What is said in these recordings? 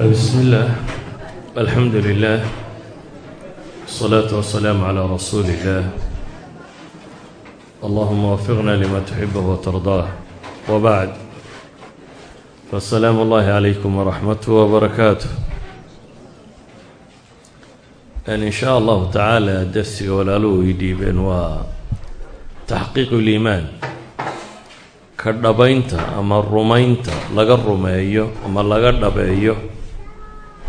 بسم الله الحمد لله الصلاة والسلام على رسول الله اللهم وفقنا لما تحبه وترضاه وبعد فالسلام الله عليكم ورحمته وبركاته أن إن شاء الله تعالى درسي walaaluhu ii dhiibeen waa taxqiiqu liimaan ka dhabaynta ama rumaynta laga rumeeyo ama laga dhabeeyo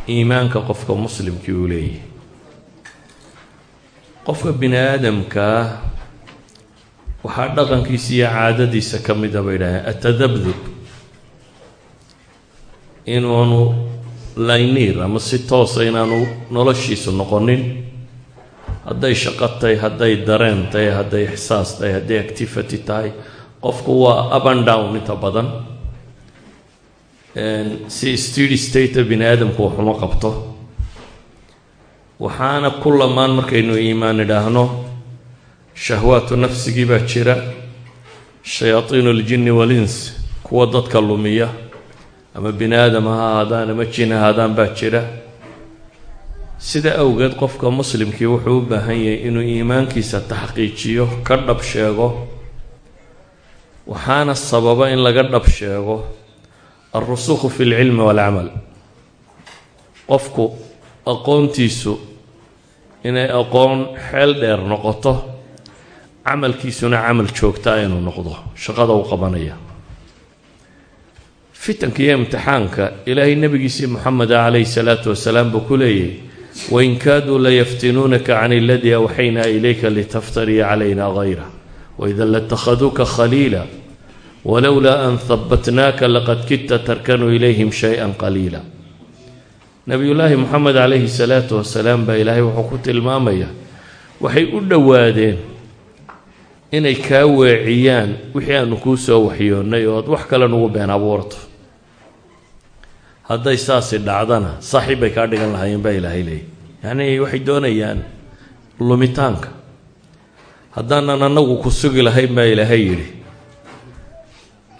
iimaanka qofka muslimkii uu leeyahay. Qofka bini aadamkaa waxaa dhaqankiisa iyo caadadiisa ka mida bay idhaaheen atadabdub inuunu layniir ama si toosa inaanu noloshiisu noqonin. Hadday shaqo hadday dareen tahay hadday ixsaas tahay hadday activity tahay qofku waa up and down inta badan si stedy state bini aadamku waxuma qabto waxaana ku lamaan markaynu iimaan idhaahno shahwaatu nafsigii baa jira shayaatiinu aljinni walins kuwa dadka lumiya ama bini aadam ha ahaadaan ama jin ahaadaan baa jira. Sida awgeed qofka muslimkii wuxuu u baahan yahay inuu iimaankiisa taxqiijiyo ka dhab sheego waxaana sababa in laga dhab sheego alrusukhu fi lcilmi waalcamal qofku aqoontiisu inay aqoon xeel dheer noqoto camalkiisuna camal joogtaa inuu noqdo shaqada u qabanaya fitanka iyo imtixaanka ilaahay nebigiisii moxameda calayhi salaatu wasalaam buu ku leeyahy wain kaaduu layaftinuunaka can aladii awxaynaa ilayka litaftaria calayna hayra waida latakhaduuka khaliila walowlaa an habatnaaka laqad kidta tarkanuu ilayhim shay-an qaliila nebiyullaahi moxamed calayhi salaatu wasalaam baa ilaahay wuxuu ku tilmaamaya waxay u dhowaadeen inay kaa weeciyaan wixii aanu kuu soo waxyoonnay oo ad wax kale nugu been abuurto hadday saasi dhacdana saaxiib bay kaa dhigan lahaayeen baa ilaahay leeyay yacnii waxay doonayaan lumitaanka haddaanan annagu ku sugi lahayn baa ilaahay yidhi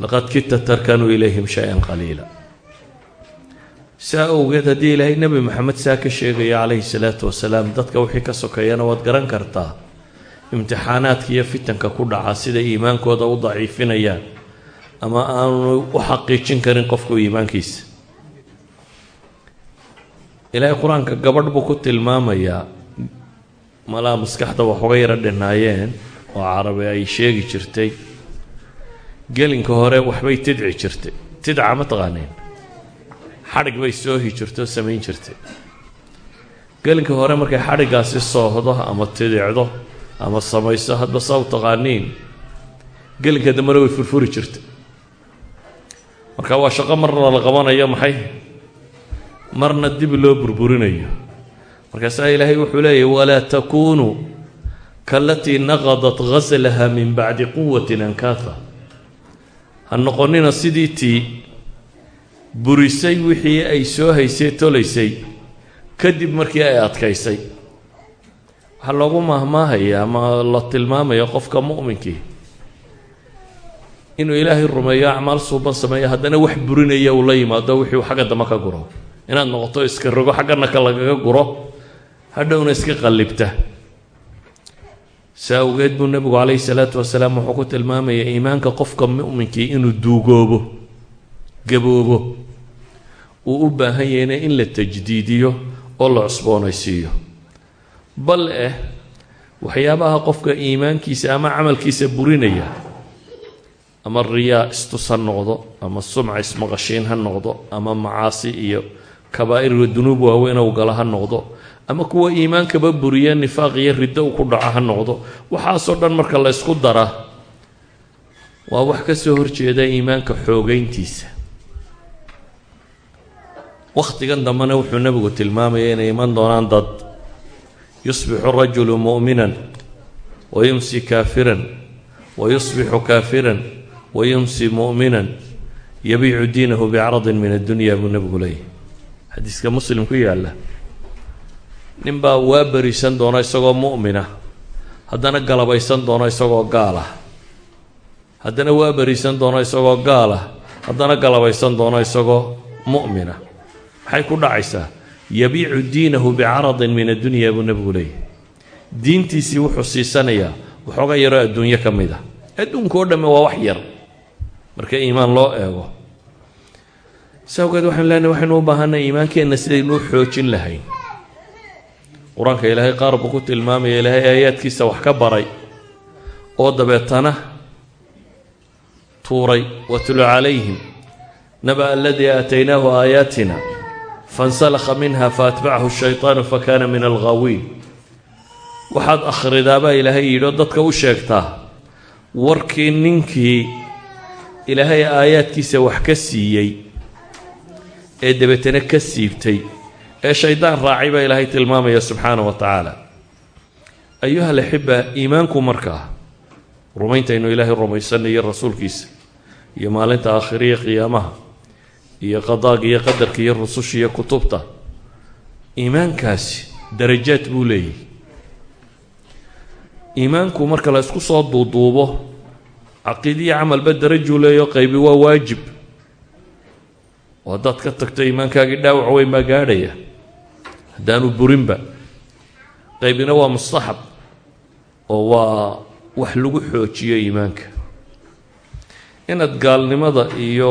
laqad kidta tarkanuu ilayhim shay-an qaliila saa owgeed haddii ilaahay nebi maxamed saa ka sheegaya calayhi salaatu wasalaam dadka wixii ka sokeeyana waad garan kartaa imtixaanaadka iyo fitanka ku dhaca sida iimaankooda u daciifinayaan ama aanu u xaqiijin karin qofku iimaankiisa ilaahay qur'aanka gabadh buu ku tilmaamayaa malaa maskaxda wax uga yaro dhinaayeen oo carabi ay sheegi jirtay gelinka hore waxbay tidci jirtay tidca ma taqaaneen. Xadhig bay soohi jirto samayn jirtay gelinka hore markay xadhiggaasi soohdo ama tidicdo ama samayso hadba saa u taqaaniin. Gelinka dambena way furfuri jirtay marka waa shaqo marna la qabanayo maxay? Marna dib loo burburinayo. Markaasaa ilaahay wuxuu leeyahy walaa takuunuu kaalatii naqadat ghaslaha min bacdi quwatin ankaatha ha noqonina sidii tii burisay wixii ay soo haysay tolaysay kadib markii ay adkaysay. Waxaa loogu maahmaahaya ama la tilmaamaya qofka mu'minkii. Inuu ilaahay rumeeyo acmaal suuban sameeyo haddana wax burinaya uu la yimaado wixii xagga dambe ka guro. Inaad noqoto iska rogo xaggana ka lagaga guro. Hadhowna iska qallibta saa awgeed buu nebigu calayhi salaatu wasalaam wuxuu ku tilmaamaya iimaanka qofka mu'minkii inuu duugoobo gaboobo. Uu u baahan yahayna in la tajdiidiyo oo la cusboonaysiiyo. Bal eh waxyaabaha qofka iimaankiisa ama camalkiisa burinaya ama riyaa istus ha noqdo ama sumca ismaqashiin ha noqdo ama macaasi iyo kabaa'irga dunuub waaweyn ou gala ha noqdo ama kuwa iimaankaba buriya nifaaq iyo riddo u ku dhaco ha noqdo waxaasoo dhan marka la ysku dara waa wax ka soo horjeeda iimaanka xoogeyntiisa. Wakhtigan dambena wuxuu nebigu tilmaamaya inay iman doonaan dad yusbixu rajulu mu'minan wa yumsi kaafiran wa yusbixu kaafiran wa yumsi mu'minan yabiicu diinahu bicradin min addunya buu nebigu leeyahy xadiiska muslim ku yaalla ninbaa waa berisan doona isagoo mu'mina haddana galabaysan doona isagoo gaala haddana waa berisan doona isagoo gaala haddana galabaysan doona isagoo mu'mina. Maxay ku dhacaysaa? Yabiicu diinahu bicaradin min addunya buu nebigu leeyahy diintiisii wuxuu siisanayaa waxooga yaroo adduunyo ka mid ah. Adduunka oo dhamme waa wax yar marka iimaan loo eego. Si awgeed waxaynu leenahay waxaynu u baahanay iimaankeenna sidaynu u xoojin lahayn qur'aanka ilaahay qaar buu ku tilmaamaya ilaahay aayaadkiisa wax ka baray oo dabeetana tuuray watlu calayhim. Naba aladii aataynaahu aayaatina fansalakha minha faatbacahu shaytaanu fakana min alghaawiin waxaad akhridaabaa ilaahay yidhi dadka u sheegtaa warkii ninkii ilaahay aayaadkiisa wax ka siiyey ee dabeetana ka siibtay ee shaydaan raacay baa ilaahay tilmaamaya subxaana wa tacaala. Ayuha alaxiba iimaanku markaa rumayntaynu ilaahay rumaysanayo rasuulkiisa iyo maalinta aakhiriya qiyaamaha iyo qadaaga iyo qadarka iyo rususha iyo kutubta iimaankaasi darajaad buu leeyahy iimaanku marka la isku soo duuduubo caqiidiya camalba darajuu leeyaho qaybi waa waajib. Oo haddaad ka tagto iimaankaagii dhaawac weyn baa gaadhaya haddaanu burinba qaybina waa mustaxab oo waa wax lagu xoojiyo iimaanka. Inaad gaalnimada iyo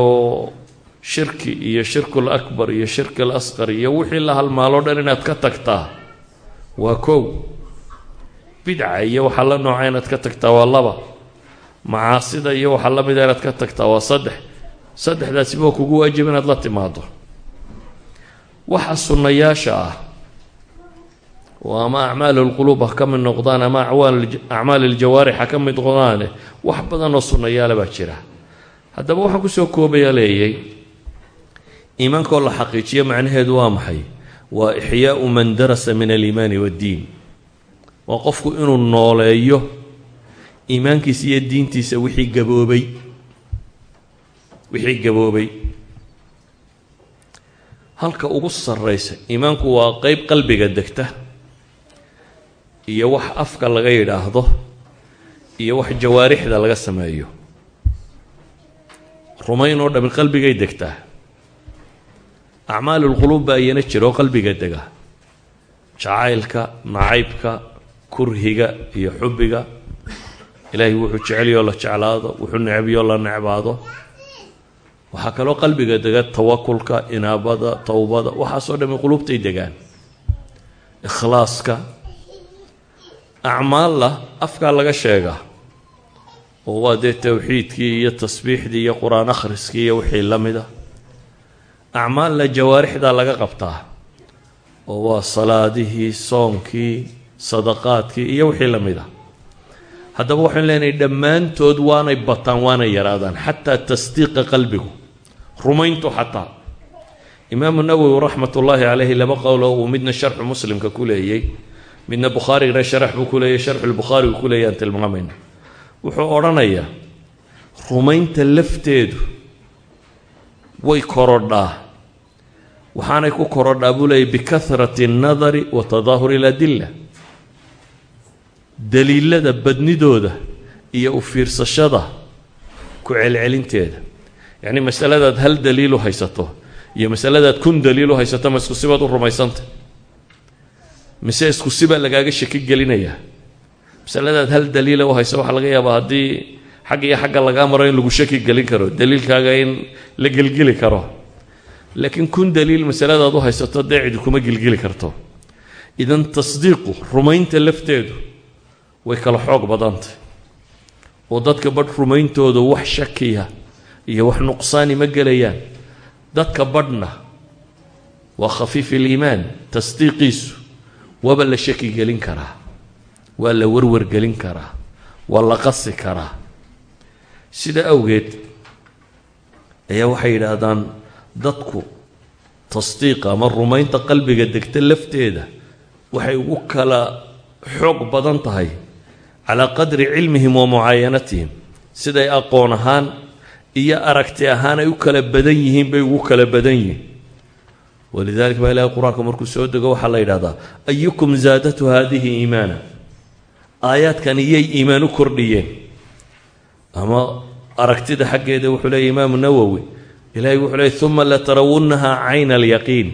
shirki iyo shirkul akbar iyo shirkil asqar iyo wixii la halmaaloo dhan inaad ka tagtaa waa kow. Bidca iyo waxaa la nooca inaad ka tagtaa waa laba. Macaasida iyo waxaa la mida inaad ka tagtaa waa saddex. Saddexdaasiba kugu waajib inaad la timaado waxa sunnayaasha ah oo ama acmaal lquluub ha ka mid noqdaan ama acmaal iljawaarix ha ka mid noqdaane wax badan oo sunnayaala baa jira. Haddaba waxaan ku soo koobaya leeyay iimaankaoo la xaqiijiyo macnaheedu waa maxay? Waa ixyaau man darasa min aliimaani waddiin. Waa qofku inuu nooleeyo iimaankiisa iyo diintiisa wixii gaboobay. Wixii gaboobay. Halka ugu sarraysa iimaanku waa qeyb qalbiga degta iyo wax afka laga yidhaahdo iyo wax jawaarixda laga sameeyo. Rumayn oo dhami qalbigay degtaa. Acmaalulquluub baa iyana jira oo qalbiga dega. Jacaylka nacaybka kurhiga iyo xubbiga. Ilaahay wuxuu jeceliyoo la jeclaado wuxuu necbiyoo la necbaado. Waxaa kaloo qalbiga dega tawakulka inaabada towbada waxaasoo dhami quluubtay degaan. Ikhlaaska acmaalla afkaa laga sheegaa oo waa dee towxiidkii iyo tasbiixdii iyo qur'aan akhriskii iyo wixii la mida acmaalna jawaarixdaa laga qabtaa. Oo waa salaadihii soonkii sadaqaadkii iyo wixii la mid a haddaba waxaynu leenahay dhammaantood waanay bataan waanay yaraadaan xataa tasdiiqa qalbigu rumayntu xataa. Imaamu nawowi raxmat ullaahi caleyhi laba qowl oo uu midna sharxu muslimka ku leeyey midna bukhaarigana sharax buu ku leeyay sharxulbukhaarigu ku leeyay aan tilmaamayna wuxuu odhanayaa rumaynta lafteedu way korodhaa. Waxaanay ku korodhaa buu leeyay bikahrati annadari wa tadaahuri aladilla. Daliilada badnidooda iyo u fiirsashada ku celcelinteeda. Yacni masaladaad hal daliil haysato iyo masaladaad kun daliil u haysato ma isku sibaad u rumaysantay mise isku sibaa lagaaga shaki gelinayaa. Masaladaad hal daliila u hayso waxaa laga yaabaa haddii xagga iyo xagga lagaa maro in lagu shaki gelin karo daliilkaaga in la gelgeli karo. Laakiin kun daliil masaladaad u haysato dee kuma gelgeli karto. Idan tasdiiqu rumaynta lafteedu way kala xoog badantay. Oo dadka badh rumayntooda wax shakiya iyo wax nuqsaani ma gelayaan. Dadka badhna waa khafiif iliimaan tasdiiqiisu waaba la shaki gelin karaa waa la warwargelin karaa waa la qasi karaa. Sida awgeed ayaa waxay yidhaahdaan dadku tasdiiqa ama rumaynta qalbiga degta lafteeda waxay ugu kala xoog badan tahay calaa qadri cilmihim wa mucaayanatihim. Siday aqoon ahaan iyo aragti ahaan ay u kala badan yihiin bay ugu kala badan yihiin walidalika baa ilahay qur'aanka markuu soo dego waxaa la yidhahdaa ayukum zaadatu haadihi iimaana aayaadkan iyay iimaan u kordhiyeen ama aragtida xaggeeda wuxuu leeyay imaamu nawowi ilahay wuxuu leeyay uma latarawunnaha cayna alyaqiin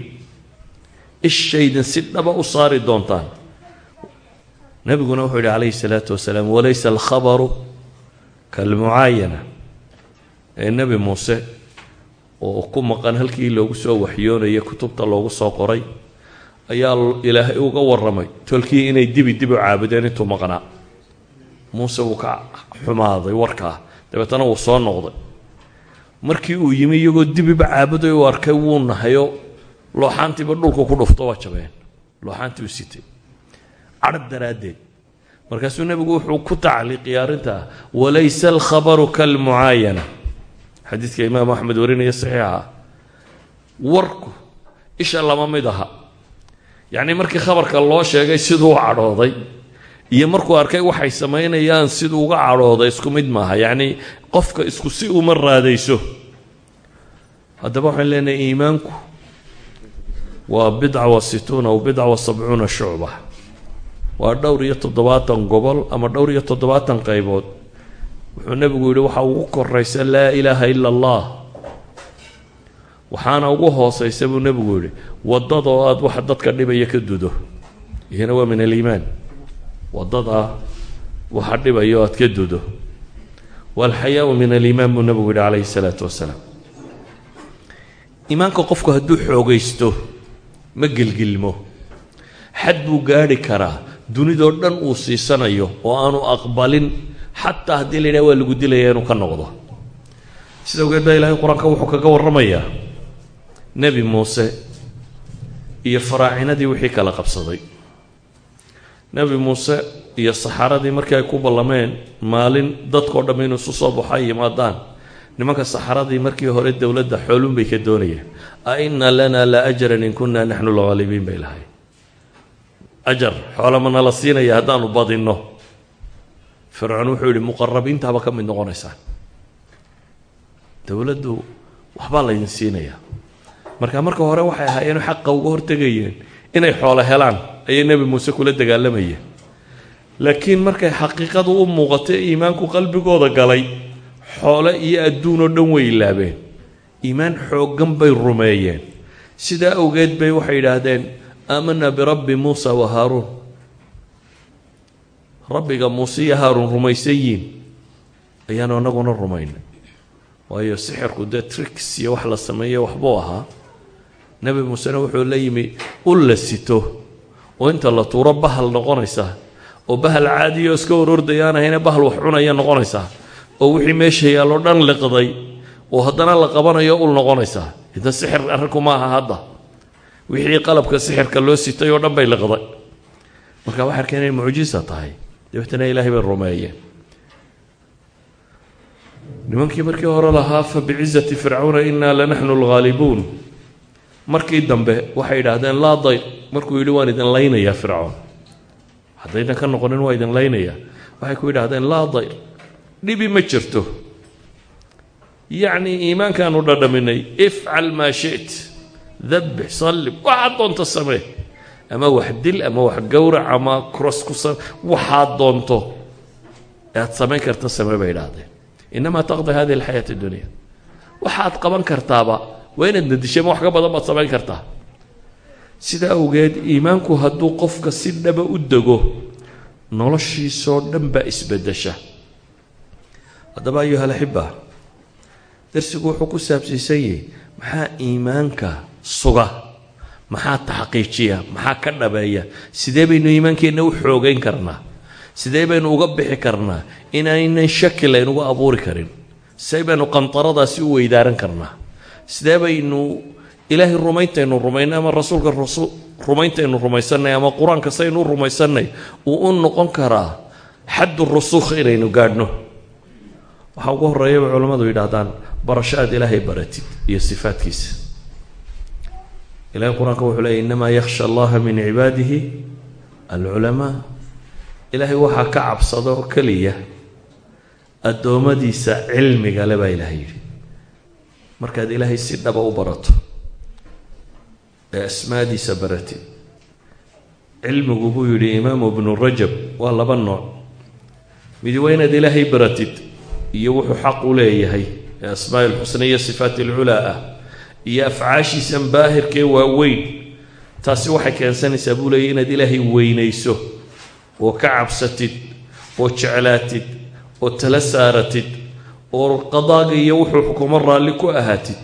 ishaydan si dhaba u saari doontaan nebiguna wuxuu yidhi calayhi salaatu wasalaam walaysa alkhabaru kalmucaayana ee nebi muuse oo ku maqan halkii loogu soo waxyoonayay kutubta loogu soo qoray ayaa ilaahay uga warramay tolkii inay dibi dib u caabudeen intuu maqnaa. Muuse wuu ka xumaaday warkaa dabeetana wuu soo noqday. Markii uu yimi iyagoo dibiba caabuday uu arkay wuu nahayo looxaantiiba dhulku ku dhufto waa jabeen. Looxaantii u sitay. Cadhab daraaddeed. Markaasuu nebigu wuxuu ku tacliiqiyay arrintaa walaysa alkhabaru kalmucaayana xadiidka imaam axmed warinaya saxiixa warku isha lama mid aha. Yacnii markii khabarka loo sheegay siduu cadhooday iyo markuu arkay waxay samaynayaan siduu uga cadhooday isku mid maaha. Yacnii qofka isku si uma raadayso. Haddaba waxaan leenahay iimaanku waa bidca wa situuna aw bidca wa sabcuuna shucba. Waa dhowr iyo toddobaatan gobol ama dhowr iyo toddobaatan qaybood wuxuu nebigu yidhi waxaa ugu koraysa laa ilaaha ila allah. Waxaana ugu hoosaysa buu nebigu yidhi waddadoo aada waxa dadka dhibaya ka dudo iyana waa min aliimaan. Waddadaa waxa dhibayo aad ka dudo. Walxayaau min aliimaan buu nebigu yidhi calayhi salaatu wasalaam. Iimaanka qofku hadduu xoogaysto ma gelgilmo xad buu gaadhi karaa dunidoo dhan uu siisanayo oo aanu aqbalin xataa haddii la yidhaha waa lagu dilaya inuu ka noqdo. Sida ogeed baa ilaahay qur'aanka wuxuu kaga warramayaa nebi muuse iyo faraacinadii wixii kala qabsaday. Nebi muuse iyo saxaradii markii ay ku ballameen maalin dadkao dhamm inuu isu soo baxo ay yimaadaan nimanka saxaradii markii hore dowladda xoolun bay ka doonayeen. A inna lana la ajaran in kunna naxnu lghaalibiin bay lahay ajar xoola mana la siinaya haddaanu badinno fircoon wuxuu yidhi muqarabiintaaba ka mid noqonaysaan. Dowladdu waxbaa laydin siinayaa. Marka marka hore waxay ahaayeen xaqa uga hortegayeen inay xoolo helaan ayay nebi muuse kula dagaalamayeen. Laakiin markay xaqiiqadu u muuqatay iimaanku qalbigooda galay xoole iyo adduunoo dhan way ilaabeen. Iimaan xooggan bay rumeeyeen. Sidaa awgeed bay waxay yidhaahdeen aamanaa birabbi muusa wa haaruun rabbiga muuse iyo haaruun rumaysan yiin ayaanu anaguna rumaynay waayo sixirku dee tricks iyo wax la sameeyo waxbuu ahaa. Nebi muusena wuxuu la yimi ul la sito. Oo inta la tuuro bahal noqonaysa oo bahal caadiyo iska horordayaan ahayne bahal wax cunaya noqonaysaa oo wixii meesha yaalloo dhan liqday oo haddana la qabanayo ul noqonaysaa ida sixir arrinku ma aha hadda. Wixii qalabka sixirka loo sitay oo dhan bay liqday. Marka waxay arkeen inay mucjisa tahay dabeetana ilaahay bay rumeeyeen nimankii markii hore lahaa fa bicizati fircawna innaa lanaxnu lghaalibuun markii dambe waxay idhaahdeen laa dayr. Markuu yidhi waan idin laynayaa fircoon haddaydan ka noqonin waa idin laynayaa. Waxay ku yidhaahdeen laa dayr. Dhibi ma jirto. Yacnii iimaankaanu dhadhaminay ifcal maa shit. Dabbix sallib waxaad doonto samee ama wax dil ama wax gowrac ama cross ku sam waxaad doonto. Aad samayn karta samee bay idhaahdeen. Inamaa taqdi hadihi alxayaat addunya waxaad qaban kartaaba waa inaad nadishama wax ka badan baad samayn kartaa. Sida awgeed iimaanku hadduu qofka si dhaba u dego noloshiisoo dhan baa isbedesha haddaba ayuha alaxiba darsigu wuxuu ku saabsiisan yahay maxaa iimaanka suga maxaa taxqiijiya maxaa ka dhabeeya? Sidee baynu iimaankeenna u xoogeyn karnaa? Sidee baynu uga bixi karnaa? Inaynan shaki laynugu abuuri karin. Sidee baynu qantaradaasi u weydaaran karnaa? Sidee baynu ilaahay rumayntaynu rumaynay ama rasuulka rumayntaynu rumaysanay ama qur'aanka saynu u rumaysanay uu u noqon karaa xaddu rusukh inaynu gaadhno? Waxaa ugu horreeya bay culammadu yidhaahdaan barasho aad ilaahay baratid iyo sifaadkiisa ilahay qur'aanka wuxuu leeyay innamaa yakhsha allaha min cibaadihi alculamaa ilaahay waxaa ka cabsada oo keliya addoommadiisa cilmiga le baa ilaahay yidhi. Markaad ilaahay si dhaba u barato ee asmaadiisa baratid cilmigu buu yidhi imaamu ibnu rajab waa laba nooc. Midi waa inaad ilaahay baratid iyo wuxuu xaq u leeyahay ee asmaa ilxusna iyo sifaat ilculaa ah iyo afcaashiisan baahirkee waaweyn. Taasi waxay keensanaysaa buu leeyay inaad ilaahay weynayso oo ka cabsatid oo jeclaatid oo tala saaratid oo qadaaga iyo wuxuu xukumo raalli ku ahaatid.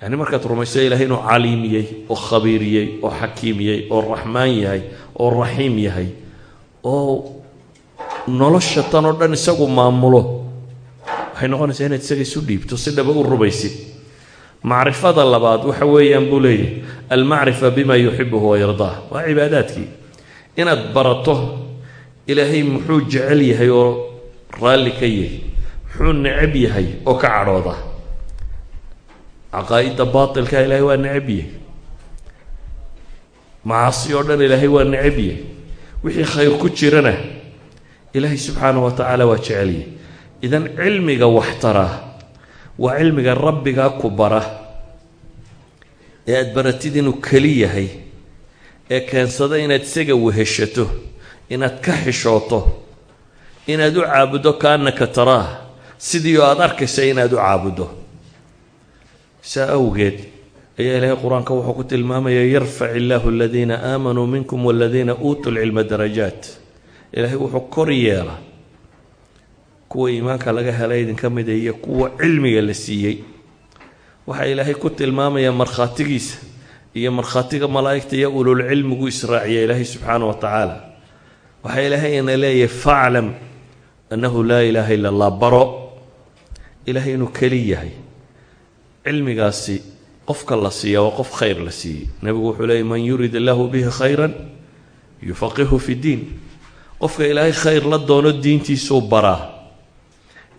Yacni markaad rumayso ilaahay inuu caliimiyey oo khabiiriyey oo xakiimiyey oo raxmaan yahay oo raxiim yahay oo nolosha tan oo dhan isagu maamulo waxay noqonaysaa inaad isaga isu dhiibto si dhaba u rumaysid macrifada labaad waxa weeyaan buu leeyahy almacrifa bima yuxibuhu wayardaah waa cibaadaadkii. Inaad barato ilaahay muxuu jecel yahay oo raalli ka yahay muxuu necab yahay oo ka cadhooda. Caqaa'idda baatilka ilaahay waa necab yahay. Macaasi oo dhan ilaahay waa necab yahay. Wixii khayr ku jirana ilaahay subxaanahu wa tacaala waa jecel yahay. Idan cilmiga waxtaraa waa cilmiga rabbigaa ku bara. Ee aada baratid inuu keli yahay. Ee keensada inaad isaga weheshato inaad ka xishooto inaad u caabuddo kaannaka taraah sidii oo aada arkaysa inaad u caabuddo saa awgeed ayaa ilaahay qur'aanka wuxuu ku tilmaamaya yarfac illaahu aladiina aamanuu minkum waladiina uutuu lcilma darajaat. Ilaahay wuxuu kor yeela kuwa iimaanka laga helay idinka mida iyo kuwa cilmiga la siiyey. Waxaa ilaahay ku tilmaamaya markhaatigiisa iyo markhaatiga malaa'igta iyo ululcilmigu israaciya ilaahay subxaana wa tacaala. Waxaa ilaahay ina leeyahay faclam annahu laa ilaaha ila allah. Baro ilaahay inuu keli yahay. Cilmigaasi qofka la siiya waa qof khayr la siiyey. Nebigu wuxuu leeyay man yurid illaahu bihi khayran yufaqihu fi diin. Qofka ilaahay khayr la doono diintiisuu baraa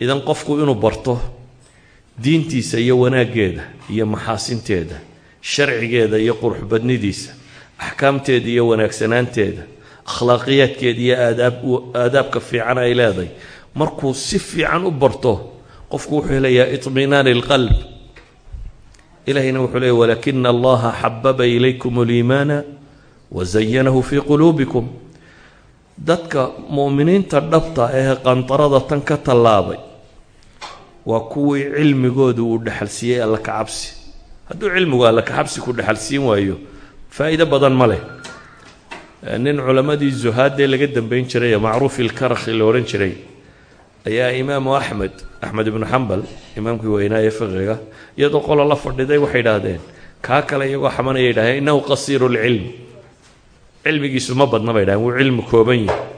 idan qofku inuu barto diintiisa iyo wanaaggeeda iyo maxaasinteeda sharcigeeda iyo quruxbadnidiisa axkaamteeda iyo wanaagsanaanteeda akhlaaqiyaadkeeda iyo aadaab aadaabka fiican ay leedahay markuu si fiican u barto qofku wuxuu helayaa iطminaani اlqalb ilahayna wuxuu leeyay walakina allaha xababa ilaykum اliimaana wazayanahu fii quluubikum dadka mu'miniinta dhabta ee qandarada tan ka tallaabay waa kuwii cilmigoodu uu dhexalsiiyey alla ka cabsi. Hadduu cilmigu alla ka cabsi ku dhexalsiin waayo faa'iido badan ma leh. Nin culammadii zuhaadee laga dambeyn jiray ee macruuf ilkarakhi la odhan jiray ayaa imaamu axmed axmed ibnu xambal imaamkii weynaa ee fiqiga iyadoo qola la fadhiday waxay idhaahdeen kaa kale iyagoo xamanaya yidhahdeen innahu qasiiru lcilm cilmigiisu ma badna bay dhahdeen wuu cilmi kooban yahay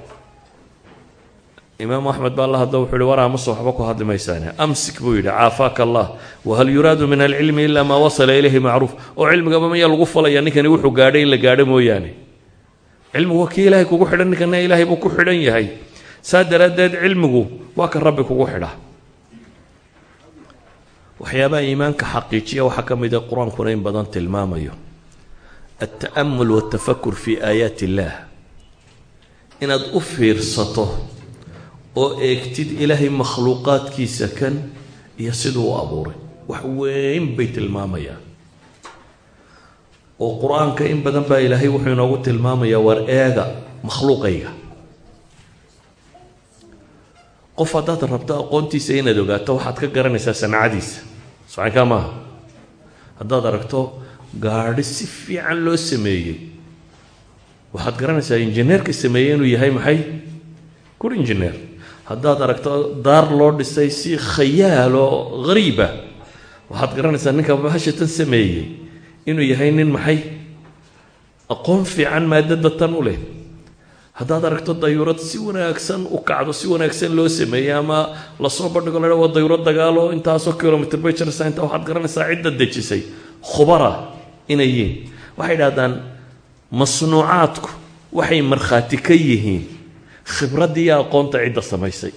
imaamu axmed baa la hadlo wuxuu uhi war waxba ku hadli maysaane amsik buu yidhi caafaaka allah. Wahal yuraadu min alcilmi ilaa maa wasala ilayhi macruuf. Oo cilmigaba mayaa lagu falaya ninkani wuxuu gaadhay in la gaadho mooyaane. Cilmigu waa kii ilaahay kugu xidhan ninkana ilaahay buu ku xidhan yahay. Saa daraaddeed waa ka rabbi kugu xidha. Waxyaabaha iimaanka xaqiijiya waxaa ka mid a qur'aankuna in badan tilmaamayo. Alta'amul waltafakur fi aayaati illaah. Inaad u fiirsato oo eegtid ilaahay makhluuqaadkiisa kan iyo siduu abuuray. Wax weyn bay tilmaamayaan. Oo qur'aanka in badan baa ilaahay wuxuu inoogu tilmaamayaa war eega makhluuqayga. Qof haddaad rabto aqoontiisa inaad ogaato waxaad ka garanaysaa sancadiisa socankaa maaha. Haddaad aragto gaadhi si fiican loo sameeyey waxaad garanaysaa injineerka sameeyey inuu yahay maxay? Kur injineer haddaad aragto daar loo dhisay si khayaal oo hariiba waxaad garanaysaa ninka bahashatan sameeyey inuu yahay nin maxay? Aqoon fiican maadada tan u leh. Haddaad aragto dayuurad si wanaagsan u kacdo si wanaagsan loo sameeyey ama la soo bandhigo la waa dayuurad dagaalo intaasoo kilomitr bay jaraysaa inta waxaad garanaysaa cidda dejisay. Khubara inay yihiin. Waxay dhahdaan masnuucaadku waxay markhaati ka yihiin khibraddii aqoonta cidda samaysay.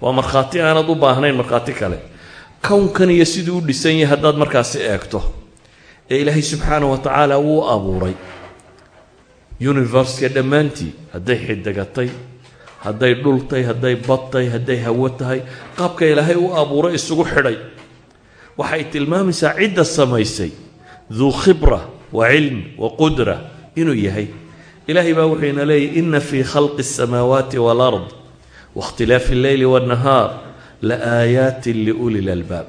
Waa markhaati aanad u baahnayn markhaati kale. Kownkan iyo siduu u dhisan yahay haddaad markaasi eegto ee ilaahay subxaana wa tacaala wuu abuuray. Universka dhammaantii hadday xidigatay hadday dhultay hadday badtay hadday hawo tahay qaabka ilaahay u abuuray isugu xidhay. Waxay tilmaamaysaa cidda samaysay. Duu khibra wa cilm wa qudra inuu yahay ilaahay baa wuxuu ina leeyahy ina fii khalqi الsamaawaati wاlard waاkhtilaafi اlleyli wالnahaar laaayaati liuli lalbaab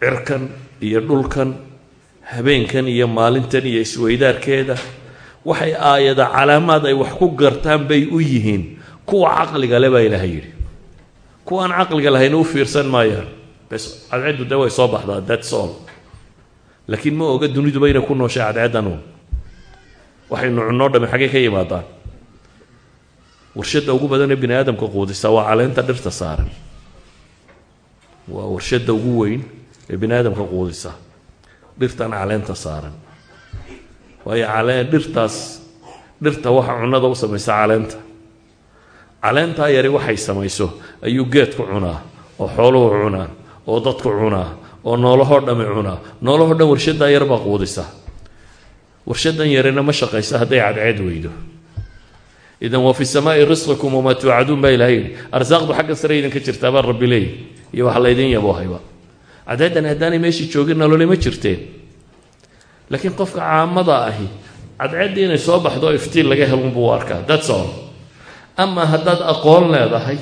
cirkan iyo dhulkan habeenkan iyo maalintan iyo isweydaarkeeda waxay aayada calaamaad ay wax ku gartaan bay u yihiin kuwa caqliga le baa ilaahay yidhi kuwaan caqliga lahayna u fiirsan maayaan bes cadceeddu dee way soo baxdaa that's all laakiin ma oga duniduba inay ku nooshay cadceeddanu waxaynu cunnoo dhami xaggay ka yimaadaan. Warshadda ugu badan ee bini aadamka quudisa waa caleenta dhirta saaran. Waa warshadda ugu weyn ee bini aadamka quudisa dhirtan caleenta saaran. Waayo caleen dhirtaas dhirta waxa cunnada u samaysa caleenta. Caleentaa yari waxay samayso ayuu geedku cunaa oo xooluhu cunaan oo dadku cunaa oo noolahoo dhami cunaa. Noolahoo dhan warshaddaa yar baa quudisa warshadan yarina ma shaqaysa hadday cadceed weydo. Idan waa fi samaai risqikum wamaa tuucaduun baa ilahay. Yidhi arsaaqdu xagga sare idinka jirtaa baa rabbi leey. Iyo wax laydin yaboohayba cadceeddan haddaanay meeshii joogin nolole ma jirteen. Laakiin qofka caamada ahi cadceeddii inay soo baxdo iftiin laga helunbuu u arkaa. That's all. Ama haddaad aqoon leedahay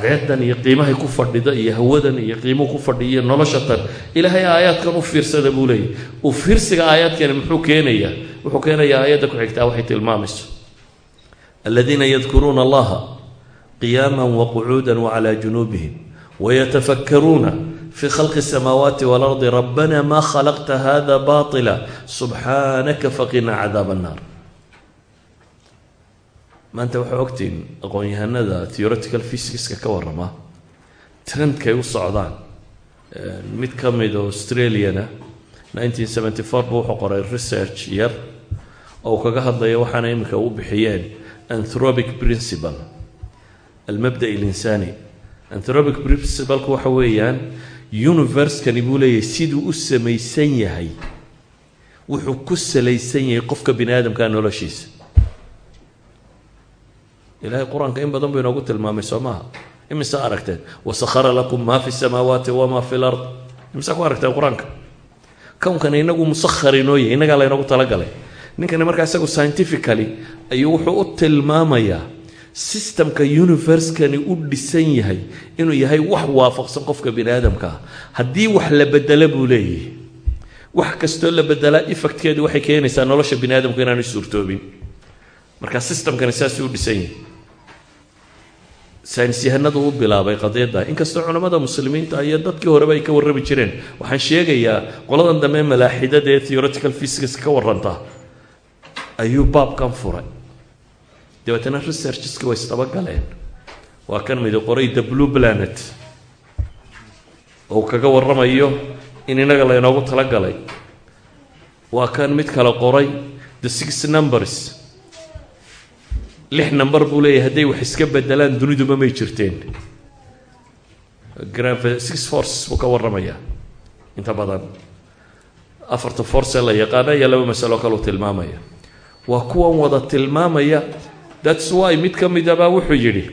cadceedan iyo qiimahay ku fadhida iyo hawadan iyo qiimuhu ku fadhiya iyo noloshatan ilaahay aayaadkan u fiirsada buu leeyahy u fiirsiga aayaadkani muxuu keenayaa wuxuu keenayaa aayadda ku-xigtaa waxay tilmaamayso aladiina yadkuruuna allaha qiyaama waqucuuda waclaa junuubihim wayatafakkaruuna fii khalqi اsamaawaati waalardi rabbana maa khalaqta hada baطila subxaanaka faqina cadaab annar maanta waxaa ogtiin aqoon-yahanada theoretical physicska ka warrama trendkay u socdaan. Mid ka mid oo australiana nineteen seventy four buu wuxuu qoray research yar oo kaga hadlaya waxaana iminka u bixiyeen anthropic principle almabda alinsani anthropic principleku waxa weeyaan universekani buu leeyahay siduu u samaysan yahay wuxuu ku salaysan yahay qofka bini aadamkaa noloshiisa ilahay qur'aanka in badan buu inoogu tilmaamay soo maaha? Aragteen wasakhara lakum maa fi samaawaati wamaa fi lard. Imise ku aragteen qur'aanka? Kownkani inagu musakhar inooyahy innagaa laynoogu talagalay ninkani markaa isagu scientifically ayuu wuxuu u tilmaamayaa systemka universekani u dhisan yahay inuu yahay wax waafaqsan qofka bini aadamkaa haddii wax la bedelo buu leeyahay wax kastoo la bedelaa effectkeedu waxay keenaysaa nolosha bini inaanu suurtoobin. Marka systemkani saasuu u dhisan yahay saynisyahanadu u bilaabay qadiyadda. Inkastoo culammada muslimiinta iyo dadkii horeba ay ka warrami jireen. Waxaan sheegayaa qoladan dambe malaaxidada ee theoretical physics ka warranta. Ayuu baabkan furay. Dabeetana researcheski way isdabagaleen waa kan midi qoray the blue planet. Oo kaga warramayo in inaga laynoogu talagalay. Waa kan mid kale qoray the six numbers lix number buu leeyahay hadday wax iska bedelaan duniduba may jirteen. Six forces buu ka warramayaa inta badan. Afarta force la yaqaana iyo laba masalo kaleu tilmaamaya. Waa kuwan wada tilmaamaya thats why mid ka midabaa wuxuu yidhi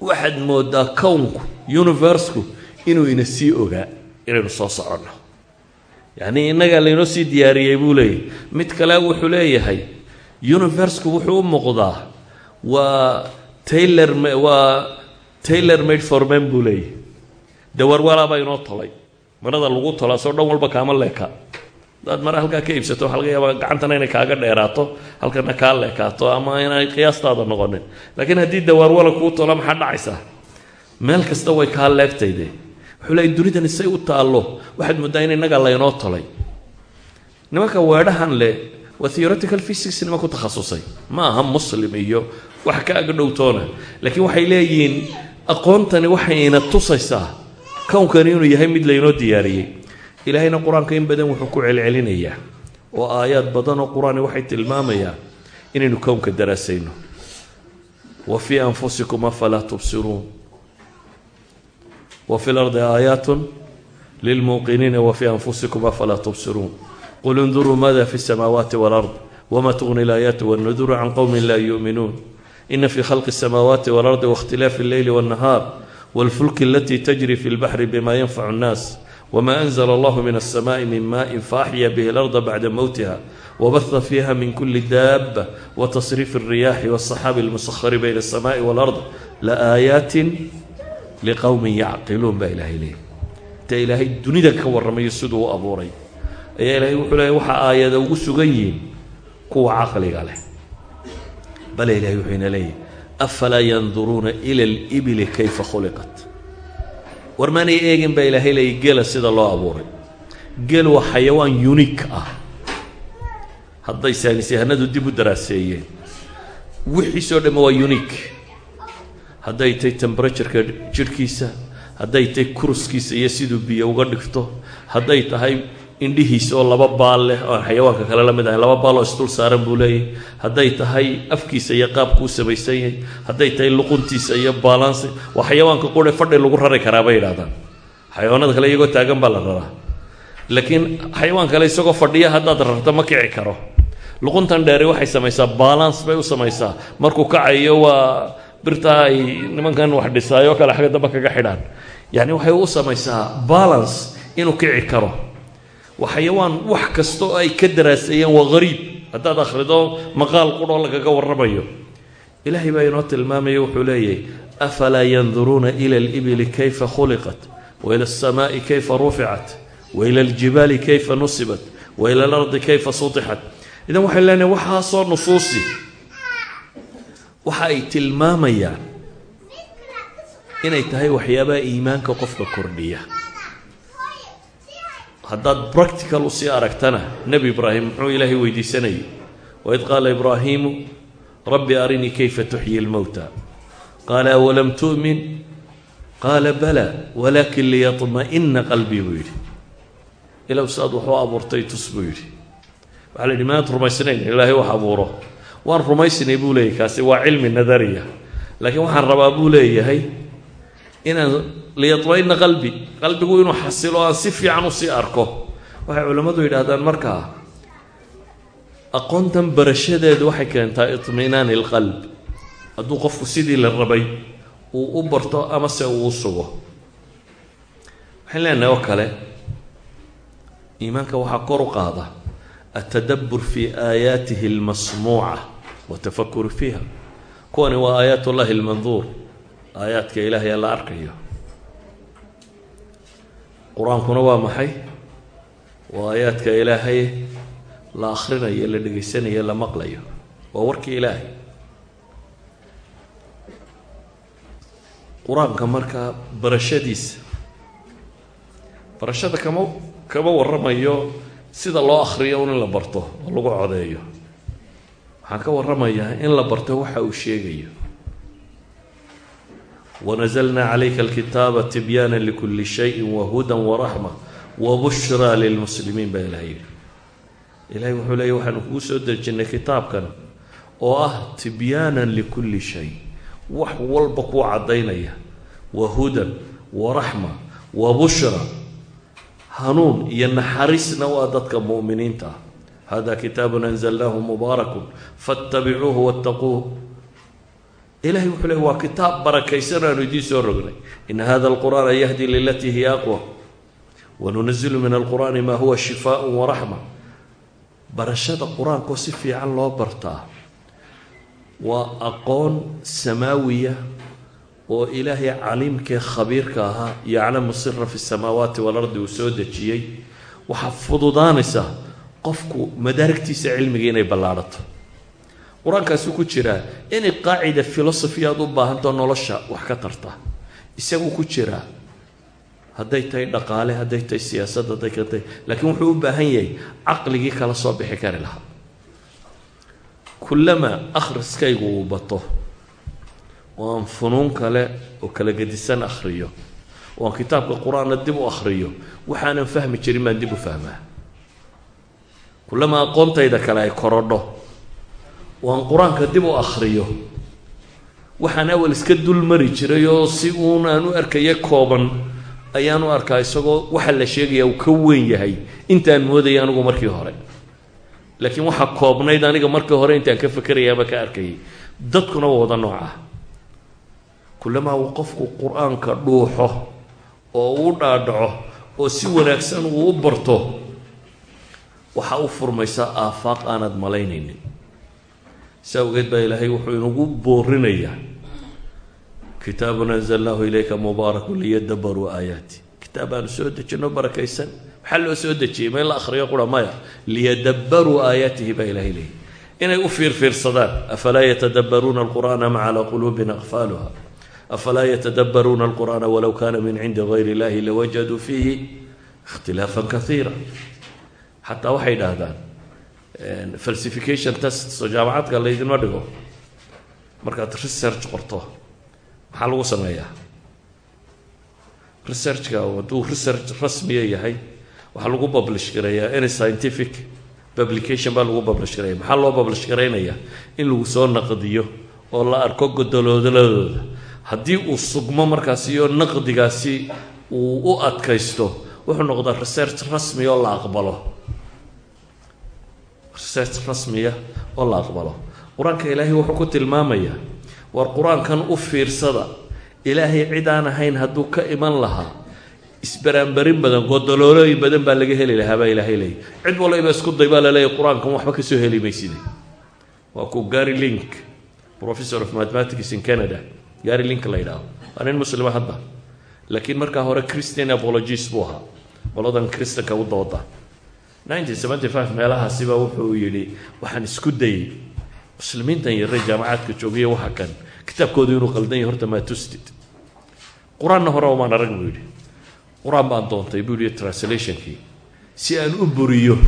waxaad moodaa kownku universku inuu ina sii ogaa inaynu soo soconno. Yacnii innagaa laynoo sii diyaariyey buu leeyahy mid kale wuxuu leeyahay universku wuxuu u muuqdaa waa taylor waa taylor made for men buu leeyahy dawarwalaabaa inoo tolay. Marada lagu tolaa soo dhan walba kaama leeka. Hadaad mare halkaa ka iibsato waxa laga gacantana inay kaaga dheeraato halkana kaa leekaato ama inay qiyaastaada noqonin. Laakiin haddii dawaarwala kuu tola maxaa dhacaysaa meel kasta way kaa leegtayde wuxuu leeyay dunidani say u taallo. Waxaad moodaa in innaga laynoo tolay. Nimanka weedhahan leh waa theoretical physics nima ku takhasusay? Ma aha muslim iyo wax ka aga dhowtoona laakiin waxay leeyihiin aqoontani waxay ina tusaysaa kownkani inuu yahay mid laynoo diyaariyey. Ilaahayna qur'aanka in badan wuxuu ku celcelinayaa oo aayaad badan oo qur'aani waxay tilmaamayaa inaynu kownka daraasayno wa fii anfusikum afalaa tubsiruun wa fi lardi aayaatun lilmuuqiniina wa fii anfusikum afalaa tubsiruun qul induruu maada fi الsamaawaati wاlard wma tugni اlaayaatu wاnnuduru can qowmi laa yuuminuun ina fii khalqi الsamaawaati wاlardi waاkhtilaafi اlleyli wالnahaar wاlfulki alatii tajri fi اlbaxri bima yanfacu الnaas wma anzla allahu min الsamaءi min maءi faaxya bihi اlarda bacda mowtiha wbaha fiiha min kuli daaba watasriif الriyaaxi wالصaxaabi اlmusahari bayna الsamaءi wاlard laaayaati liqowmi yacqiluun baa ilahay leeyay inta ilaahay dunida ka warramayo siduu u abuuray ayaa ilaahay wuxuu leeyahy waxaa aayada ugu sugan yihiin kuwa caqliga leh. Bale ilahay wuxuu ina leeyahy afalaa yanduruuna ila alibili kayfa khuliqat? War maanay eegin baa ilaahay leeyay gela sida loo abuuray. Gel waa xayawaan unique ah. Hadday saynisyahanadu dib u daraaseeyeen wixiisoo dhamme waa unique. Hadday tay temperatureka jidhkiisa hadday tay kuruskiisa iyo siduu biyo uga dhigto hadday tahay indhihiisa oo laba baal leh oo aan xayawaanka kale la mid ahayn laba baal oo isdul saaran buu leeyahy hadday tahay afkiisa iyo qaabku u samaysan yahay hadday tahay luquntiisa iyo baalansi waa xayawaanka qure fadhi lagu rari karaa bay yidhahdaan xayawaanada kale iyagoo taagan baa la raraa laakiin xayawaan kale isagoo fadhiya haddaad rarto ma kici karo. Luquntan dheeri waxay samaysaa balance bay u samaysaa. Markuu kacayo waa birtaa ay nimankan wax dhisaayo kale xagga damba kaga xidhaan. Yacni waxay u samaysaa balance inuu kici karo waa xayawaan wax kasta oo ay ka daraaseeyeen waa hariib haddaad akhrido maqaal quroo lagaga warramayo. Ilaahay baa inoo tilmaamaya wuxuu leeyahay afalaa yanduruuna ila alibili kayfa khuliqat? Waila alsamaai kayfa ruficat waila aljibaali kayfa nusibat? Waila alardi kayfa sutixat? Idan waxay leenahay waxaasoo nusuusi. Waxa ay tilmaamayaan inay tahay waxyaabaha iimaanka qofka kordhiya haddaad practical u sii aragtana nebi ibraahim muxuu ilaahay weydiisanayay? Waid qaala ibraahiimu rabbi arinii kayfa tuxyi lmowta qaala awalam tu'min? Qaala bala walaakin liyaطma'ina qalbii buu yidhi. Ilow saad waxu abuurtay tus buu yidhi. Waxaa la yidhi maad rumaysnayn ilaahay wax abuuro. Waan rumaysnay buu leeyahy kaasi waa cilmi nadariya. Laakiin waxaan rabaa buu leeyahay inaan liyaطma'ina qalbi qalbigu inuu xasilo aan si fiican usii arko waxay culammadu yidhaahdaan markaa aqoontan barashadeedu waxay keentaa iطminaani اlqalb hadduu qofku sidii la rabay uu u barto amase uu u sugo waxaan leenahay oo kale iimaanka waxaa kor u qaada altadabur fi aayaatihi اlmasmuuca watafakuru fiiha kuwani waa aayaat اllahi اlmanduur aayaadka ilaahay la arkayo qur'aankuna waa maxay? Waa aayaadka ilaahay la akhrinayo la dhegaysanayo la maqlayo. Waa warkii ilaahay. Qur'aanka markaa barashadiisa barashada kama kama warramayo sida loo akhriyo un in la barto oo lagu codeeyo. Waxaan ka warramayaa in la barto waxa uu sheegayo wanazlna calayka alkitaaba tibyaana likuli shayi wahuda waraxma wabushraa lilmuslimiin baa ilaha yidhi ilahay wuxuu leeya waxaanu kugu soo dejinnay kitaabkan oo ah tibyaanan likulli shay wax walba kuu caddaynaya wahudan waraxma wabushra hanuun iyo naxariisna ah dadka mu'miniinta ah hada kitaabun anzalnaahu mubaarakun faاtabicuuhu waاtaquuh ilahay wuxuu leey waa kitaab barakaysan aanu idiin soo rognay. Ina hada alqur'aana yahdi lilatii hiya aqwa. Wanunazilu min alqur'aani maa huwa shifaaء waraxma barashada qur'aankoo si fiican loo bartaa waa aqoon samaawiya oo ilaahay caliimkee khabiirka ahaa yaclamu sira fi samaawaati waalardi uu soo dejiyey. Waxaa fududaanaysa qofku madaarigtiisa cilmiga inay ballaadhato qur'aankaasuu ku jiraa inay qaacida philosophy aad u baahantao nolosha wax ka tarta isaguu ku jiraa hadday tahay dhaqaale hadday tahay siyaasad hadday ka laakiin wuxuu u baahan yahay caqligii kala soo bixi kari lahaa. Kullama akhriskaygu uu bato oo aan funuun kale oo kala gedisan akhriyo. Oo aan kitaabka qur'aanna dib u akhriyo. Waxaanan fahmi jirin baan dib u fahmaa. Kullama aqoontayda kale ay korodho oo aan qur'aanka dib u akhriyo. Waxaan awal iska dul mari jiray oo si uun aan u arkaya kooban ayaan u arkaa isagoo waxa la sheegaya uu ka weyn yahay. Intaan moodaya anigu markii hore. Laakiin waxaa koobnayd aniga markii hore intaan ka fakerayaaba ka arkayay. Dadkuna waa wada nooca kullamaa uu qofku qur'aanka dhuuxo oo uu dhaadhaco oo si wanaagsan uu u barto waxaa u furmaysaa aafaaq aanad malaynaynin si awgeed baa ilaahay wuxuu inagu boorinayaa kitaabun anzalnaahu ilayka mubaarakun liyadabaruu aayaati. Kitaab aanu soo dejino barakaysan. Maxaa loo soo dejiyey? Ma in la akhriyo qura maya. Liyadabbaruu aayaatihi baa ilahay leeyay inay u fiirfiirsadaan afalaa yatadabbaruuna alqur'aana ma calaa quluubin aqfaaluha afalaa yatadabbaruuna alqur'aana walow kana min cindi gayri illahi lawajaduu fiihi ikhtilaafan kaiira xataa waxay idhaahdaan falsification test soo jaamacadka laydinma dhigo. Markaad research qorto maxaa lagu sameeyaa? Researchka hadduu research rasmiya yahay waxaa lagu publish gareeyaa any scientific publication baa lagu publish gareeya maxaa loo publish garaynayaa in lagu soo naqdiyo oo la arko godoloodaladooda haddii uu sugmo markaasi iyo naqdigaasi uu u adkaysto wuxuu noqdaa research rasmiya oo la aqbalo research rasmiya oo la aqbalo. Qur'aanka ilaahay wuxuu ku tilmaamayaa war qur'aankan u fiirsada. Ilaahay cid aan ahayn hadduu ka iman lahaa isbaraanbarin badan godoloolooyin badan baa laga heli lahaa baa ilaahay leeyay cid walbayba isku day baa laleeyahy qur'aankan waxba ka soo heli mayside waa ku gary link professor of mathematics in canada. Gary link la yidhaaho waa nin muslima hadda laakiin markaa hore christian apologist buu ahaa. Qoladan kristanka u dooda five meelahaasiba wuxuu yidhi waxaan isku dayey muslimiintan yarre jaamacaadka joogiya waxa kan kitaabkoodu inuu qaldan yahay horta maa tustid qur'aanna hore arag buu yidhi. Baan doontay buu yihi translationkii si aan u buriyo.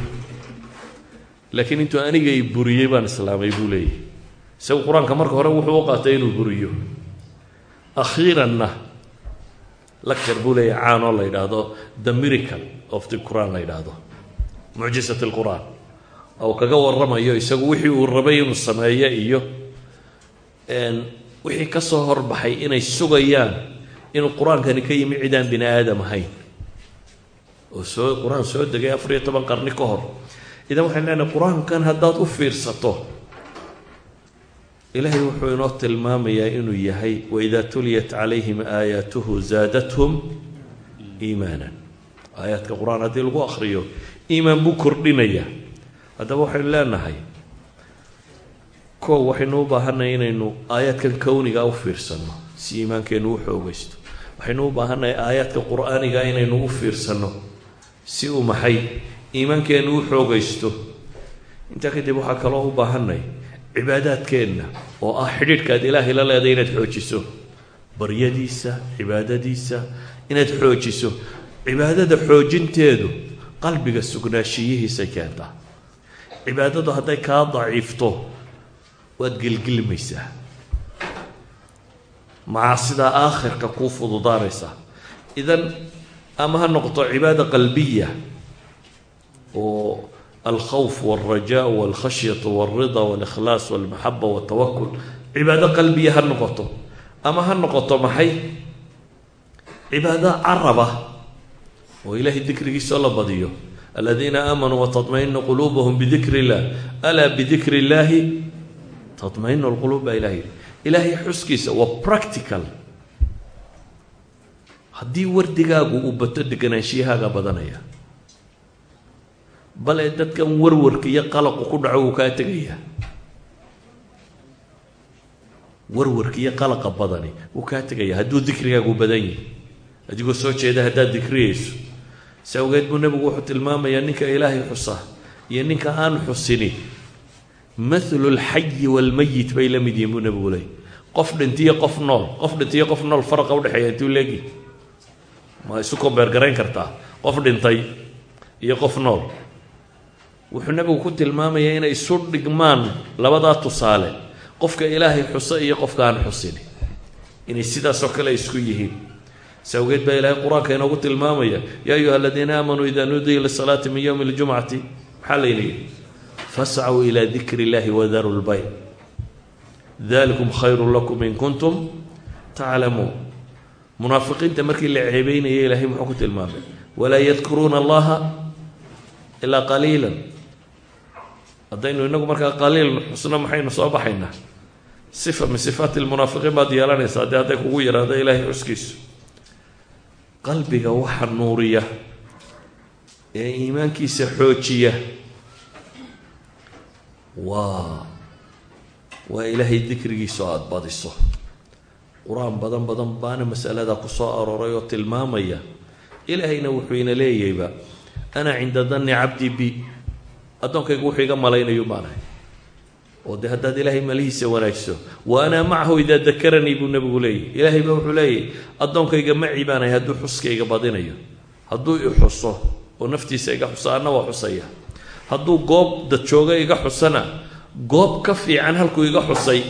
Laakiin intuu aniga i buriyey baan islaamay buu leeyahy isagu qur'aanka marka hore wuxuu u qaatay inuu buriyo. Akhiiranna lacture buu leeyahy caan oo la yidhaahdo the miracle of the qur'aan la yidhaahdo mucjisat alqur-aan kaga warramayo isagu wixii uu rabay inuu sameeyo iyo wixii ka soo horbaxay inay sugayaan inuu qur'aankani ka yimi cidaan bini aadam ahayn. Oo soo qur'aan soo degay afar iyo toban qarni ka hor. Idan waxaan leenahay qur'aankan haddaad u fiirsato ilaahay wuxuu inoo tilmaamayaa inuu yahay waidaa tuliyat calayhim aayaatuhu zaadathum iimaanan. Aayaadka qur'aan haddii lagu akriyo iimaan buu kordhinayaa haddaba waxaynu leenahay kow waxaynu u baahannahay inaynu aayaadkan kowniga u fiirsanno si iimaankeennu u xoogaysto. Waxaynu u baahannahay aayaadka qur'aaniga inaynu u fiirsanno si uu maxay iimaankeennu u xoogaysto. Intaa kadib waxaa kaloo u baahannahay cibaadaadkeenna oo ah xidhiidhkaad ilaahay la leeday inaad xoojiso. Baryadiisa cibaadadiisa inaad xoojiso. Cibaadada xoojinteedu qalbiga sugnaashiyihiisay keentaa cibaadadu hadday kaa daciifto waad gelgilmaysaa macaasidaa aakhirka kuu fududaanaysaa idan ama ha noqoto cibaada qalbiya oo alkhawf walrajaa walkhashyatu walrida walikhlaas walmaxaba waltawakul cibaado qalbiya ha noqoto. Ama ha noqoto maxay? Cibaado caraba oo ilaahay dikrigiisoo la badiyo. Aladiina aamanuu watadmainu quluubuhum bidikri illah alaa bidikri illaahi tadmainu lquluub baa ilahay ilaahay xuskiisa waa practical. Haddii wardigaagu uu bato deganaanshiyahaga badanaya bale dadkan warwarka iyo qalaqu ku dhaco wuu kaa tegaya warwarka iyo qalaqa badani wuu kaa tegaya hadduu dikrigaagu badan yahay adigoo soo jeeda haddaad dikriyayso si awgeed buu nebigu wuxuu tilmaamayaa ninka ilaahay xusa iyo ninka aan xusini. Mathlu lxayi walmayit bay la mid yihiin buu nebigu leey qof dhintiyo qof nool qof dhintiyo qof nool faraqa udhexeeya intuu leegi. Ma isu kombeergarayn kartaa? Qof dhintay iyo qof nool. Wuxuu nebigu ku tilmaamayaa inay isu dhigmaan labadaa tusaale. Qofka ilaahay xusa iyo qofka aan xusini. Inay sidaasoo kale isku yihiin si awgeed baa ilaahay qur'aanka inoogu tilmaamaya yaa ayuha aladiina aamanuu idaa nuudiya lisalaati min yowmi ljumcati maxaa layna yidhi? Fascuu ilaa dikri illahi wadaru lbayt dalikum khayru lakum in kuntum taclamuun munaafiqiinta markii la ceebeynaya ilaahay muxuu ku tilmaamay walaa yadkuruuna allaha ilaa qaliila haddaynu inagu markaa qaliil xusno maxaynu soo baxaynaa? Sifa min sifaati lmunaafiqiin baad yeelanaysaa dee hadday kugu yaraado ilaahay xuskiisu qalbiga waxa nuuriya ee iimaankiisa xoojiya waa waa ilaahay dikrigiisa oo aada badiso. Qur'aan badan badan baana masalada ku soo arooray oo tilmaamaya ilaahayna wuxuu ina leeyayba ana cinda danni cabdi b addoonkaygu wuxuu iga malaynayu baanahay oo dee haddaad ilaahay malihiisa wanaagso wa ana macahu idaa dakaranii buu nebigu leeyahy. Ilaahay baa wuxuu leeyahy addoonkayga maci baanahay hadduu xuskayga badinayo. Hadduu i xuso oo naftiisa iga xuso anna waa xusaya. Hadduu goob dad jooga iga xusana goob ka fiican halkuu iga xusay.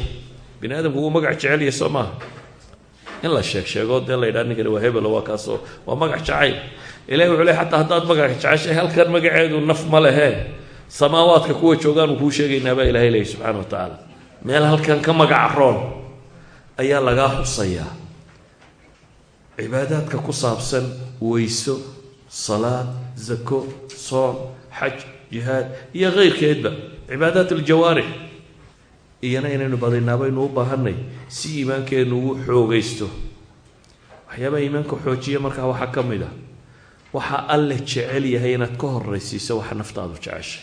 Bini aadamku wuu magac jecelya soo maaha in la sheeg sheego dee la yidhaha ninkani waa hebelo waa kaasoo waa magac jacayl. Ilahi wuxuu ley xataa haddaad magaca jeceshay halkan magaceedu naf ma lehee samaawaadka kuwa joogaan uu kuu sheegaynaa ilahay leeyahy subxana wa tacaala. Meel halkan ka magaca roon ayaa lagaa xusayaa cibaadaadka ku saabsan weyso salaad zako soom xaj jihaad iyo keyrkeedba cibaadaat aljawaarix iyana inaynu badinaa baynu u baahanay si iimaankeennu uu xoogaysto. Waxyaabaha iimaanka xoojiya markaa waxaa ka mid a waxaa alle jecel yahay inaad ka horraysiiso waxa naftaadu jeceshay.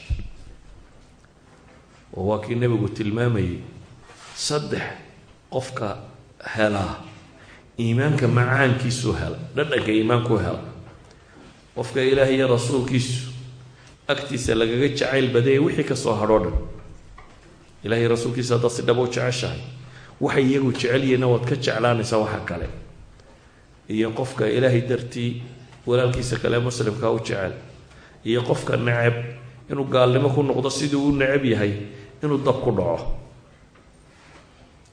Oo waa kii nebigu tilmaamayay saddex qofka helaa iimaanka macaankiisuu hela dhadhanka iimaankuu hela qofka ilaahay iyo rasuulkiisu agtiisa lagaga jacayl badaya wixii ka soo hadhoo dhan. Ilahay rasuulkiisa haddaad si dhaba u jeceshahay. Waxay iyagu jecel yihiinna waad ka jeclaanaysaa waxa kale. Iyo qofka ilaahay dartii walaalkiisa kale muslimkaa u jecel. Iyo qofka neceb inuu gaalnimo ku noqdo sidii uu necab yahay inuu dab ku dhaco.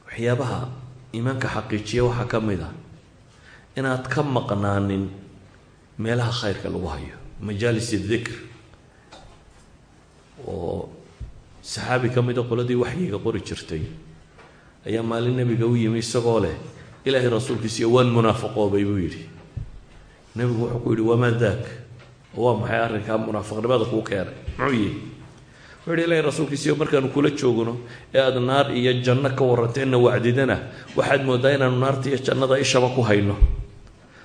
Waxyaabaha iimaanka xaqiijiya waxaa ka mid a inaad ka maqnaanin meelaha khayrka lagu hayo. Majaalis dikr oo saxaabi ka mida qoladii waxyiga qori jirtay ayaa maalin nebiga u yimi isagoo leh ilaahay rasuulkiisiiyo waan munaafaqoobay buu yidhi nebigu wuxuu ku yidhi wamaa daak? Waa maxay arrinkaa munaafiqnimada kuu keenay? Muxuu yihi wuxuu yidhi ilaahay rasuulkiisiiyo markaanu kula joogno ee aada naar iyo janno ka warranteenna wacdidana waxaad mooddaa inaanu naarta iyo jannada ishaba ku hayno.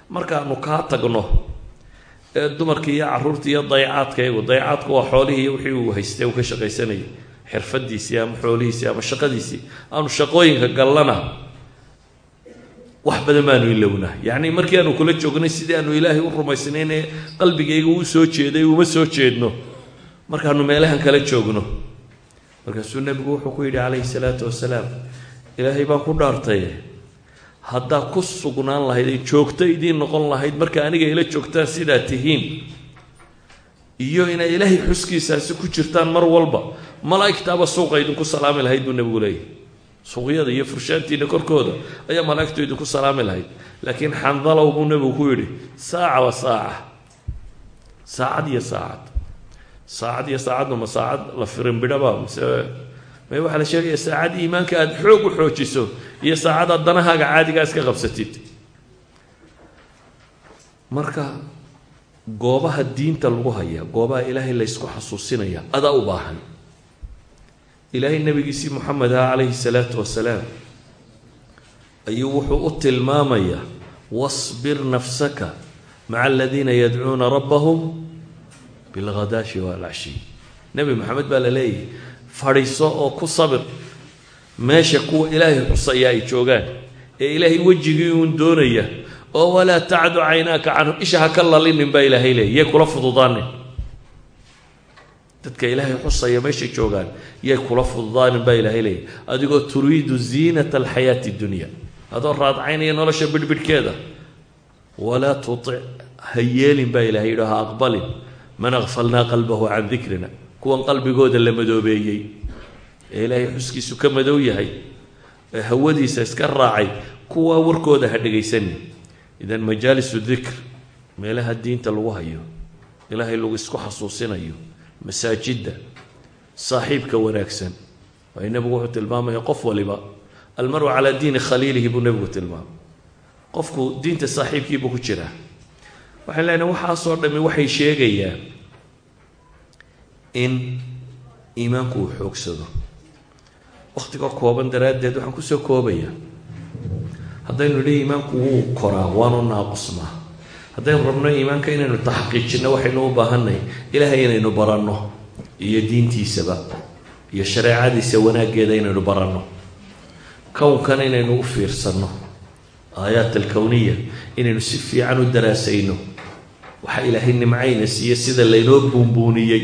Markaanu kaa tagno ee dumarkii iyo carruurtii iyo dayacaadkaygu dayacaadku waa xoolihii iyo wixii uu haystay uu ka shaqaysanayay. Xirfadiisii ama xoolihiisii ama shaqadiisii aanu shaqooyinka gallana wax badan baanu ilownaa yacni markii aanu kula joognay sidii aanu ilaahay u rumaysnayn ee qalbigayga uu soo jeeday uma soo jeedno. Markaanu meelahan kala joogno. Markaasuu nebigu wuxuu ku yidhi calayhi salaatu wasalaam ilaahay baan ku dhaartay. Haddaa ku sugnaan lahayd ay joogto idiin noqon lahayd marka aniga ila joogtaan sidaa tihiin. Iyo inay ilaahay xuskiisaasi ku jirtaan mar walba. Malaa'igtaaba suuqa idinku salaami lahayd buu nebigu leeyahy suuqyada iyo furshaantiina korkooda ayaa malaa'igtu idinku salaami lahayd. Laakiin xandalow buu nebigu ku yidhi saaca wa saaca. Saacad iyo saacad. Saacad iyo saacadna ma saacad la firinbidhaba mise may waxaa la sheegaya saacad iimaanka aada xoog u xoojiso iyo saacad aad danahaaga caadigaa iska qabsatid. Marka goobaha diinta lagu haya goobaha ilaahay laysku xasuusinaya adaa u baahan ilaahay nabigiisii moxamed ah calayhi salaatu wasalaam ayuu wuxuu u tilmaamayaa wasbir nafsaka maca aladiina yadcuuna rabbahum bilghadaashi waalcashi nebi maxamed baa la leeyahay fadhiiso oo ku sabir meesha kuwa ilaahay xusaya ay joogaan ee ilaahay wejigii uun doonaya oo walaa tacdu caynaaka canhu isha ha ka lalinin baa ilaahay leeyay yay kula fududaanin dadka ilaahay xusaya meeshay joogaan yay kula fududaanin baa ilaahay leeyay adigoo turiidu ziinata alxayaati dunya. Adoo raadcaynaya nolosha bidhbidhkeeda. Walaa tutic ha yeelin baa ilahay yidhi aqbalin. Man akfalnaa qalbahu can dikrina. Kuwan qalbigooda la madoobeeyey. Ee ilaahay xuskiisu ka madow yahay ee hawadiisa iska raacay kuwaa warkooda ha dhegaysanin. Idan majaalisu dikr meelaha diinta lagu hayo ilaahay lagu isku xasuusinayo masaajidda saaxiibka wanaagsan. Waayo nebigu wuxuu tilmaamaya qof waliba almaru calaa diini khaliilihi buu nebigu tilmaamay. Qofku diinta saaxiibkiibuu ku jiraa waxaan leenahay waxaasoo dhami waxay sheegayaan in iimaanku uu xoogsado. Wakhtiga kooban daraaddeed waxaan ku soo koobayaa. Haddaynu nidhi iimaanku wuu koraa waanu naaqusmaa haddaynu rabno iimaanka inaynu taxqiijinno waxaynu u baahanay ilaahay inaynu baranno iyo diintiisaba iyo shareecadiisa wanaaggeeda inaynu baranno kownkan inaynu u fiirsanno aayaat alkowniya inaynu si fiican u daraasayno waxaa ilaahay nimcayna siiye sida laynoo buunbuuniyey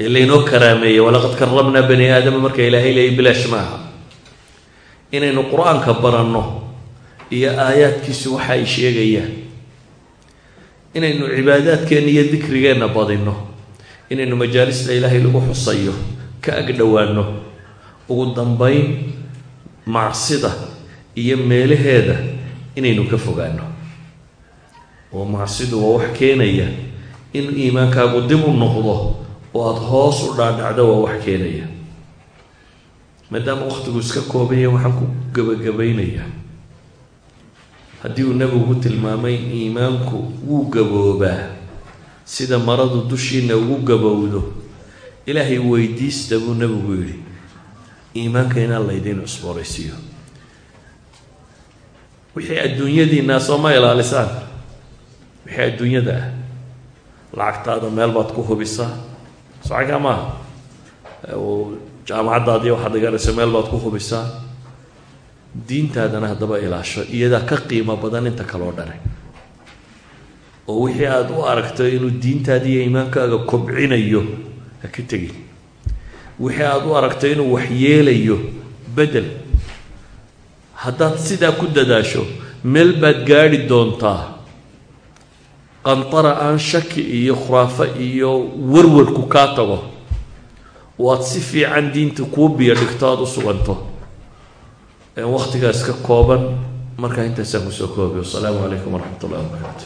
ee laynoo karaameeyey walaqad karamnaa bani aadama marka ilaahay leeyay bilaash maaha inaynu qur'aanka baranno iyo aayaadkiisu waxa ay sheegayaan inaynu cibaadaadkeenna iyo dikrigeenna badinno inaynu majaalista ilaahay lagu xusayo ka agdhowaanno ugu dambayn macsida iyo meelaheeda inaynu ka fogaano oo macsidu waa wax keenaya in iimaankaagu dib u noqdo oo aada hoos u dhaadhacdo waa wax keenaya. Maadaama wakhtigu iska koobanya waxaan ku gabagabaynayaa haddii uu nebigu tilmaamay iimaanku wuu gaboobaa. Sida maradu dushiina ugu gabowdo ilaahay weydiista buu nebigu yidhi iimaanka inaan laydiin cusbooraysiiyo wixii adduunyadiinaa soo ma ilaalisaan? Wixii adduunyada ah lacagtaada meel baad ku hubisaa? Socankaa maaha? Jaamacaddaadii waxaad dhiganayso meel baad ku hubisaa diintaadana haddaba ilaasho iyadaa ka qiimo badan inta kaloo dhane oo wixii aada u aragto inuu diintaadi iyo iimaankaaga kobcinayo ha ka tegin. Wixii aada u aragto inuu waxyeelayo bedel. Haddaad sidaa ku dadaasho meel baad gaadhi doontaa. Qantara aan shaki iyo khuraafo iyo warwarku kaa tago. Oo aad si fiican diinta kuu biyo dhigto aada u suganto wakhtigaas ka kooban markaa intaasaan ku soo koobiy wasalaamu calaykum waraxmat ullahi wabarakaatu